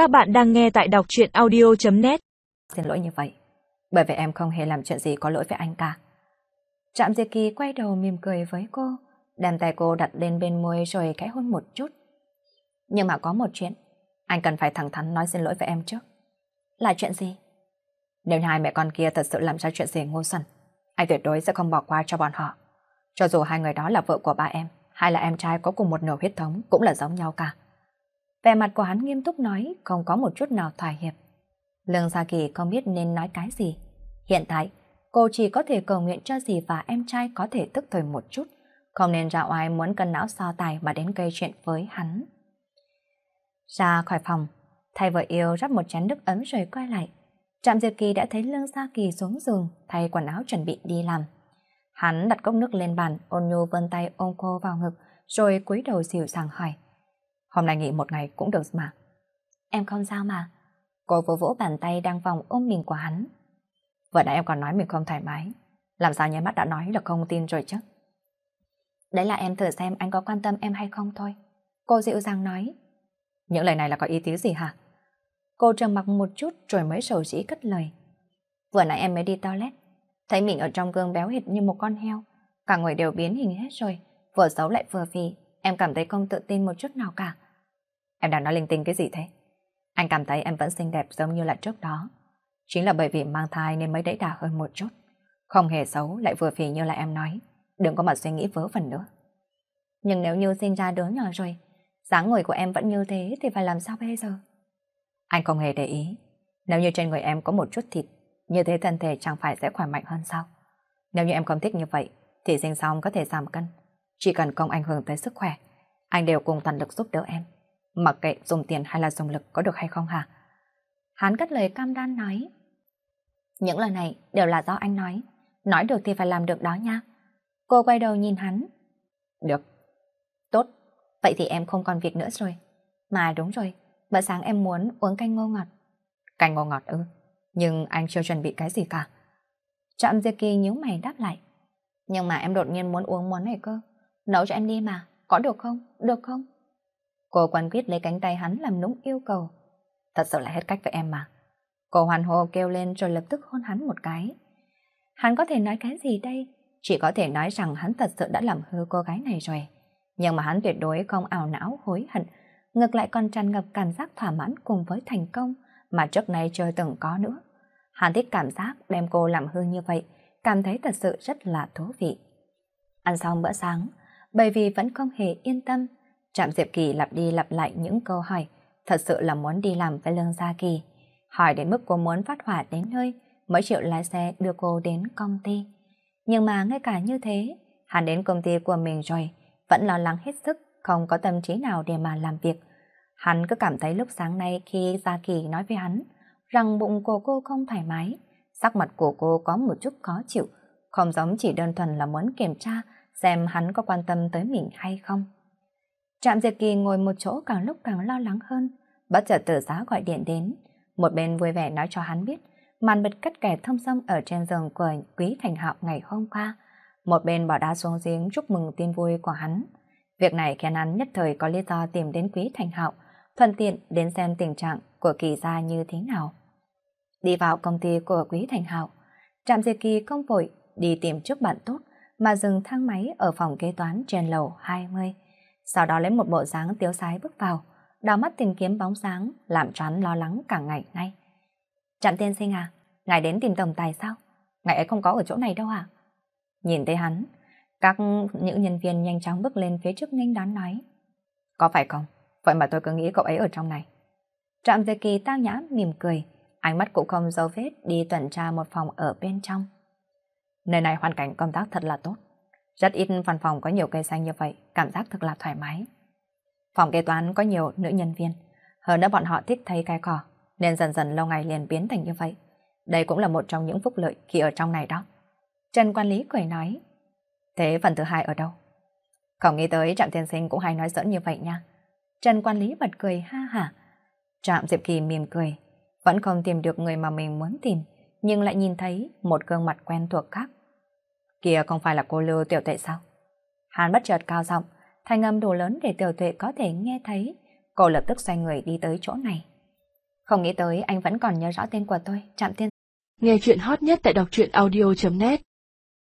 Các bạn đang nghe tại đọc chuyện audio.net Xin lỗi như vậy, bởi vì em không hề làm chuyện gì có lỗi với anh cả. Trạm Diệp Kỳ quay đầu mỉm cười với cô, đem tay cô đặt lên bên môi rồi khẽ hôn một chút. Nhưng mà có một chuyện, anh cần phải thẳng thắn nói xin lỗi với em trước. Là chuyện gì? Nếu hai mẹ con kia thật sự làm ra chuyện gì ngu xuẩn, anh tuyệt đối sẽ không bỏ qua cho bọn họ. Cho dù hai người đó là vợ của ba em, hay là em trai có cùng một nửa huyết thống cũng là giống nhau cả. Vẻ mặt của hắn nghiêm túc nói, không có một chút nào thỏa hiệp. Lương Gia Kỳ không biết nên nói cái gì. Hiện tại, cô chỉ có thể cầu nguyện cho dì và em trai có thể tức thời một chút, không nên ra oai muốn cân não so tài mà đến gây chuyện với hắn. Ra khỏi phòng, thay vợ yêu rắp một chén nước ấm rồi quay lại. Trạm Diệp Kỳ đã thấy Lương Gia Kỳ xuống giường, thay quần áo chuẩn bị đi làm. Hắn đặt cốc nước lên bàn, ôn nhu vươn tay ôm cô vào ngực, rồi cúi đầu dịu dàng hỏi. Hôm nay nghỉ một ngày cũng được mà. Em không sao mà. Cô vỗ vỗ bàn tay đang vòng ôm mình của hắn. Vừa nãy em còn nói mình không thoải mái. Làm sao nháy mắt đã nói là không tin rồi chứ? Đấy là em thử xem anh có quan tâm em hay không thôi. Cô dịu dàng nói. Những lời này là có ý tứ gì hả? Cô trầm mặc một chút rồi mới sầu dĩ cất lời. Vừa nãy em mới đi toilet. Thấy mình ở trong gương béo hệt như một con heo. Cả người đều biến hình hết rồi. Vừa xấu lại vừa phì. Em cảm thấy không tự tin một chút nào cả. Em đang nói linh tinh cái gì thế? Anh cảm thấy em vẫn xinh đẹp giống như là trước đó. Chính là bởi vì mang thai nên mới đẩy đà hơn một chút. Không hề xấu lại vừa phì như là em nói. Đừng có mà suy nghĩ vớ vẩn nữa. Nhưng nếu như sinh ra đứa nhỏ rồi, dáng người của em vẫn như thế thì phải làm sao bây giờ? Anh không hề để ý. Nếu như trên người em có một chút thịt, như thế thân thể chẳng phải sẽ khỏe mạnh hơn sao? Nếu như em không thích như vậy, thì sinh xong có thể giảm cân. Chỉ cần không ảnh hưởng tới sức khỏe, anh đều cùng toàn lực giúp đỡ em. Mặc kệ dùng tiền hay là dùng lực có được hay không hả? Hắn cất lời cam đoan nói. Những lời này đều là do anh nói. Nói được thì phải làm được đó nha. Cô quay đầu nhìn hắn. Được. Tốt. Vậy thì em không còn việc nữa rồi. Mà đúng rồi. Bữa sáng em muốn uống canh ngô ngọt. Canh ngô ngọt ư. Nhưng anh chưa chuẩn bị cái gì cả. Trạm Diệp Kỳ nhíu mày đáp lại. Nhưng mà em đột nhiên muốn uống món này cơ. Nấu cho em đi mà. Có được không? Được không? Cô quan quyết lấy cánh tay hắn làm nũng yêu cầu. Thật sự là hết cách với em mà. Cô hoàn hồ kêu lên rồi lập tức hôn hắn một cái. Hắn có thể nói cái gì đây? Chỉ có thể nói rằng hắn thật sự đã làm hư cô gái này rồi. Nhưng mà hắn tuyệt đối không ảo não hối hận, ngược lại còn tràn ngập cảm giác thỏa mãn cùng với thành công mà trước nay chưa từng có nữa. Hắn thích cảm giác đem cô làm hư như vậy, cảm thấy thật sự rất là thú vị. Ăn xong bữa sáng, bởi vì vẫn không hề yên tâm, Trạm Diệp Kỳ lặp đi lặp lại những câu hỏi, thật sự là muốn đi làm với Lương Gia Kỳ. Hỏi đến mức cô muốn phát hỏa đến nơi, mới chịu lái xe đưa cô đến công ty. Nhưng mà ngay cả như thế, hắn đến công ty của mình rồi, vẫn lo lắng hết sức, không có tâm trí nào để mà làm việc. Hắn cứ cảm thấy lúc sáng nay khi Gia Kỳ nói với hắn rằng bụng của cô không thoải mái, sắc mặt của cô có một chút khó chịu, không giống chỉ đơn thuần là muốn kiểm tra xem hắn có quan tâm tới mình hay không. Trạm Diệp Kỳ ngồi một chỗ càng lúc càng lo lắng hơn, bất chợt tử giá gọi điện đến, một bên vui vẻ nói cho hắn biết màn bật cắt kẻ thông sông ở trên giường của Quý Thành Hạo ngày hôm qua, một bên bỏ đá xuống giếng chúc mừng tin vui của hắn. Việc này khiến hắn nhất thời có lý do tìm đến Quý Thành Hạo, thuận tiện đến xem tình trạng của kỳ gia như thế nào. Đi vào công ty của Quý Thành Hạo, Trạm Diệp Kỳ không vội đi tìm trước bạn tốt mà dừng thang máy ở phòng kế toán trên lầu 20 sau đó lấy một bộ dáng tiếu sái bước vào, đào mắt tìm kiếm bóng dáng, làm cho lo lắng cả ngày nay. Trạm tiên sinh à, ngài đến tìm tổng tài sao? Ngài ấy không có ở chỗ này đâu à? Nhìn thấy hắn, các những nhân viên nhanh chóng bước lên phía trước nhanh đón nói. Có phải không? Vậy mà tôi cứ nghĩ cậu ấy ở trong này. Trạm Dê Kỳ tao nhã mỉm cười, ánh mắt cũng không dấu vết đi tuần tra một phòng ở bên trong. Nơi này hoàn cảnh công tác thật là tốt. Rất ít văn phòng có nhiều cây xanh như vậy, cảm giác thật là thoải mái. Phòng kế toán có nhiều nữ nhân viên, hơn nữa bọn họ thích thấy cây cỏ, nên dần dần lâu ngày liền biến thành như vậy. Đây cũng là một trong những phúc lợi khi ở trong này đó. Trần quản lý cười nói, thế phần thứ hai ở đâu? Không nghĩ tới Trạm Tiên Sinh cũng hay nói giỡn như vậy nha. Trần quản lý bật cười ha hả. Trạm Diệp Kỳ mỉm cười, vẫn không tìm được người mà mình muốn tìm, nhưng lại nhìn thấy một gương mặt quen thuộc khác. Kia không phải là cô Lưu tiểu tuệ sao? Hắn bất chợt cao giọng, thanh âm đủ lớn để tiểu tuệ có thể nghe thấy. Cô lập tức xoay người đi tới chỗ này. Không nghĩ tới anh vẫn còn nhớ rõ tên của tôi, Trạm Tiên. Nghe chuyện hot nhất tại đọc truyện audio.net